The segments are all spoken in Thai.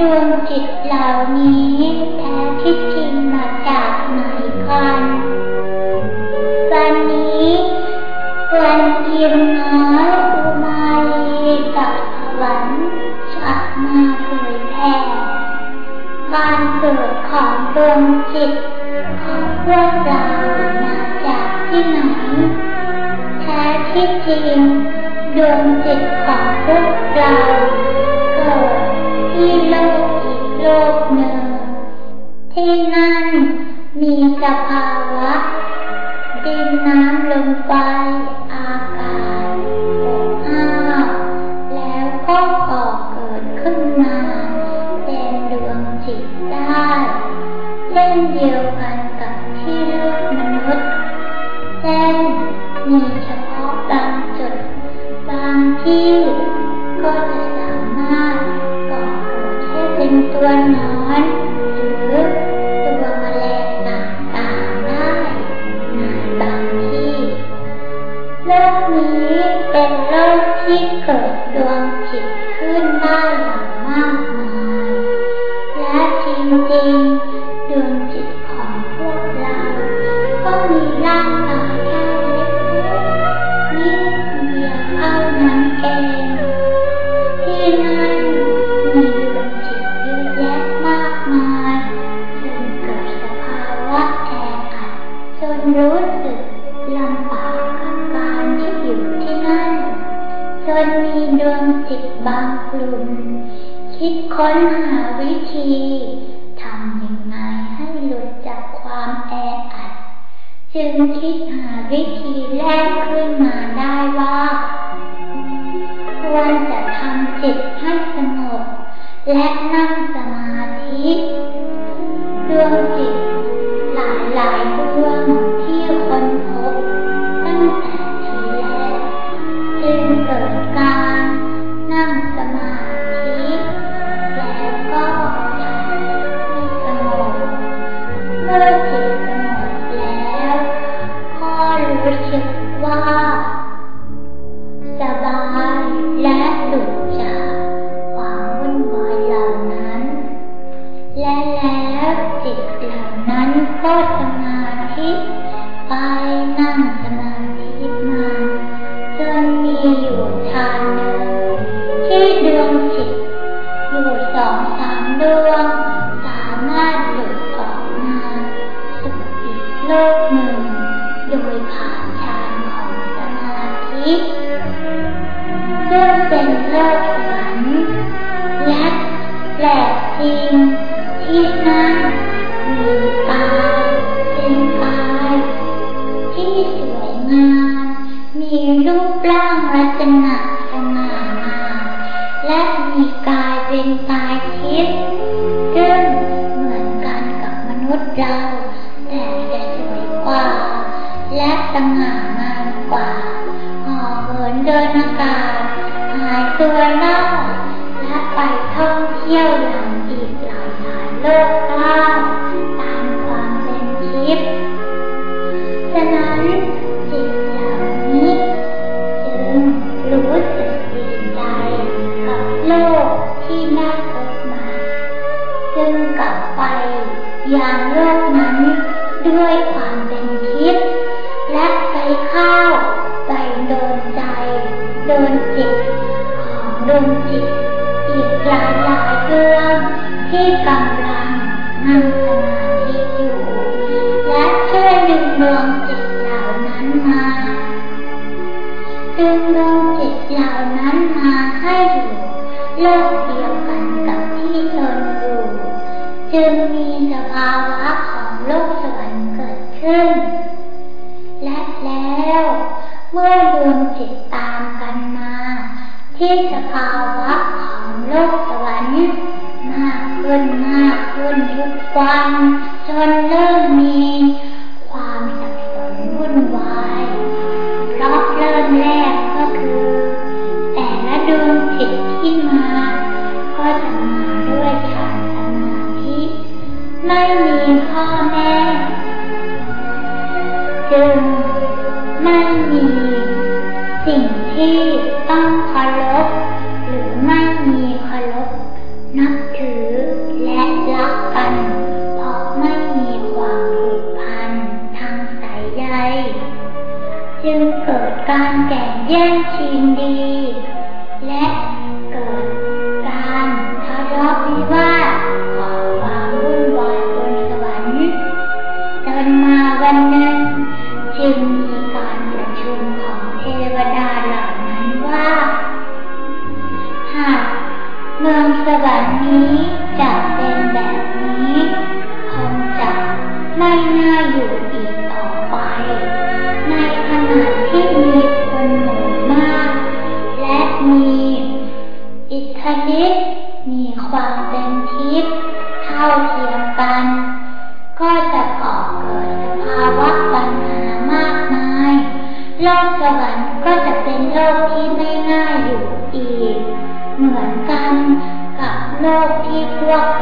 ดวงจิตเหล่านี้แท้ที่จริงมาจากไหนกันวันนี้วันยิมน้อยอุมาลีกับสวรรค์จะมาเผยแผ่การเกิดของดวงจิตของพวกเรามาจากที่ไหนแท้ที่จริงดวงจิตของพวกเรา ที่โลกอีกโลกหนึ่ง ที่นั่นมีสภาวะ ดินน้ำลมไฟ one ทานเที่ดือนสิบ มีกายเป็นตายทิพย์ซึ่งเหมือนกันกับมนุษย์เรา อย่างโลกนั้นด้วยความเป็นพิษและไปเข้าไปโดนใจ โดนจิตของดวงจิต อีกหลายหลายเรื่องที่กำลังนั่งาวะของโลกสวรรค์มากขึ้นมากขึ้นทุกวันจนเริ่มมีความสับสนวุ่นวายเพราะเริ่มแรกก็คือ แต่ละดวงจิตที่มา ก็จะมาด้วยฌานสมาธิไม่มีพ่อแม่จึงไม่มีสิ่งที่ต้องเคารพ เมืองสวรรค์นี้จะเป็นแบบนี้คงจะไม่น่าอยู่อีกต่อไป ในขณะที่มีคนหมู่มาก และมีอิทธิฤทธิ์มีความเป็นทิพย์เท่าเทียมกัน กับโ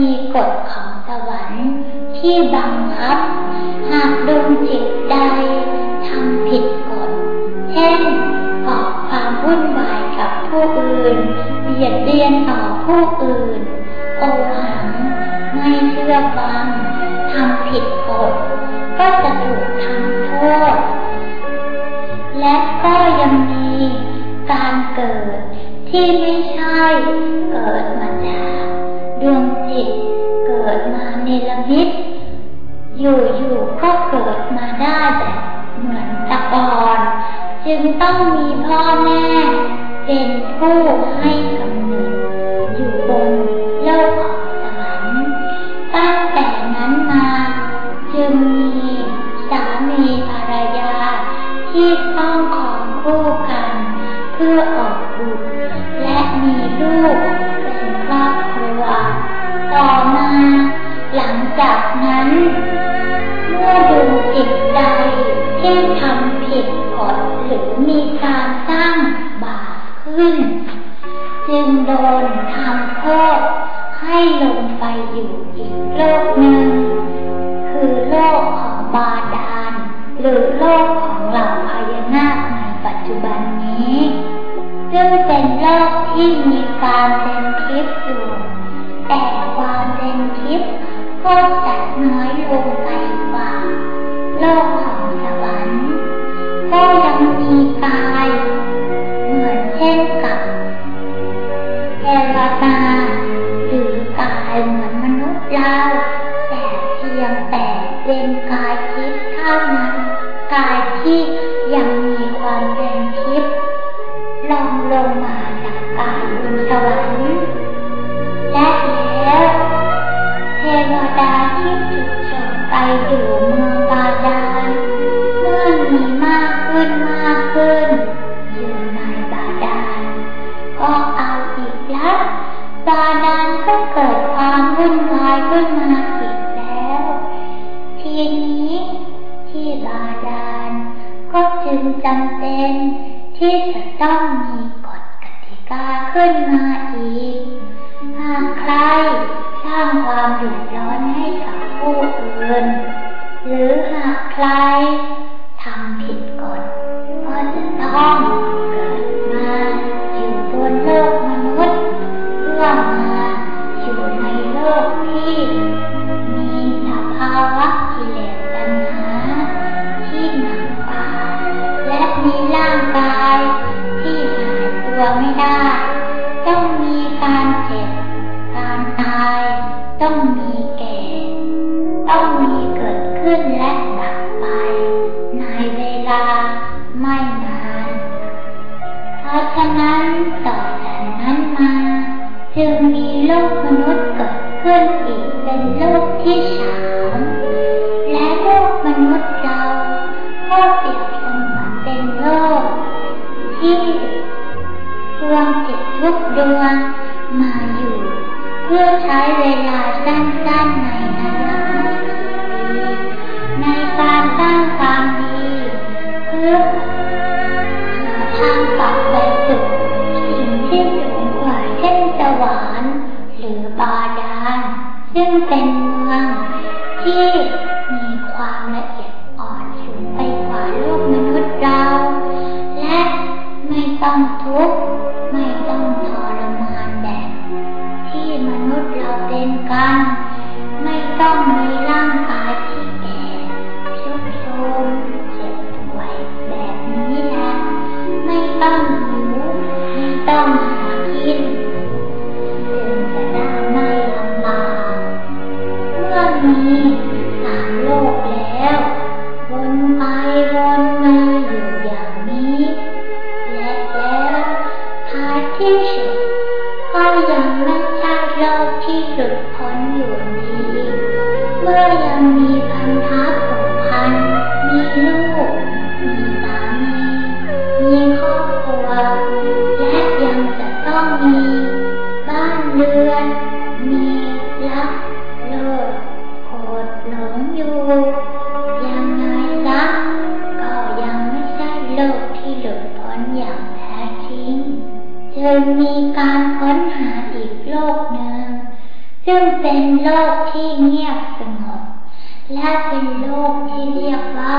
มีกฎของสวรรค์ที่บังคับ หากดวงจิตใดทำผิดกฎ เช่นก่อความวุ่นวายกับผู้อื่น เบียดเบียนต่อผู้อื่น โอหัง ไม่เชื่อฟังทำผิดกฎ ก็จะถูกทำโทษ และก็ยังมีการเกิดที่ไม่ใช่เกิดมาจาก ดวงจิตเกิดมาเนรมิตอยู่ๆก็เกิดมาได้แบบเหมือนตะกอน จึงต้องมีพ่อแม่เป็นผู้ให้กำ จากนั้น เมื่อดูจิตใดที่ทำผิดกฎหรือมีการสร้างบาปขึ้น จึงโดนทำโทษให้ลงไปอยู่อีกโลกหนึ่ง คือโลกของบาดาลหรือโลกของเหล่าพญานาคในปัจจุบันนี้ ซึ่งเป็นโลกที่มีการเป็นทิพย์อยู่ ก็จะน้อยลงไปกว่าโลกของสวรรค์ก็ยัง ขึ้นมาอีกแล้ว ทีนี้ที่บาดาลก็จึงจำเป็นที่จะต้องมีกฎกติกาขึ้นมาอีก หากใครสร้างความเดือดร้อนให้กับผู้อื่น หรือหากใคร ที่ดวงจิตทุกดวงมาอยู่ เพื่อใช้เวลาสั้นๆในนานาทีในการสร้างความดีเพื่อทางกลับไปสู่สิ่งที่สูงกว่าเช่นสวรรค์หรือบาดาลซึ่งเป็น ยกว่า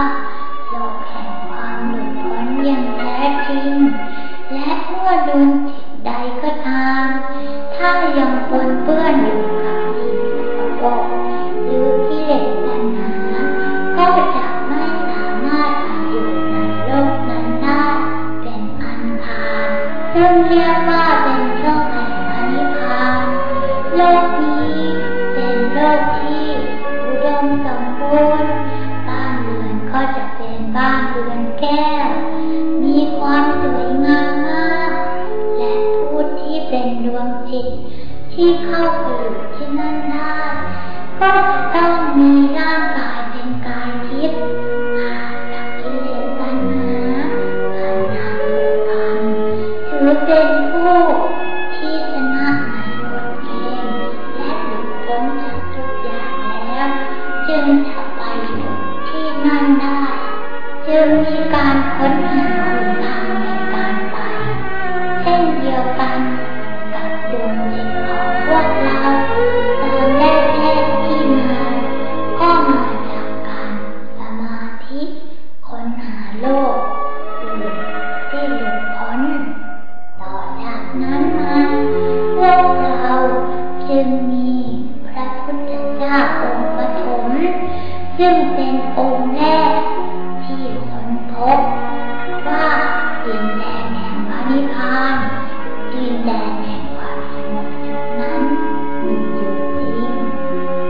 โลกแห่งความหลุดพ้นอย่างแท้จริง และเมื่อดวงจิตใดก็ตาม ถ้ายังปนเปื้อนอยู่ จิตที่เข้าไปอยู่ที่นั่นได้ ก็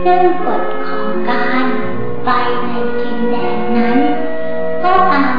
ซึ่งกฎของการไปในดินแดนนั้น ก็อา